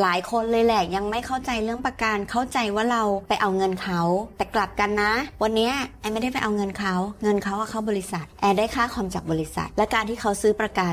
หลายคนเลยแหละยังไม่เข้าใจเรื่องประกันเข้าใจว่าเราไปเอาเงินเขา แต่กลับกันนะ วันนี้แอนไม่ได้ไปเอาเงินเขา เงินเขาเข้าบริษัท แอนได้ค่าคอมจากบริษัท และการที่เขาซื้อประกัน